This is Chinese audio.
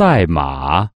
赛马。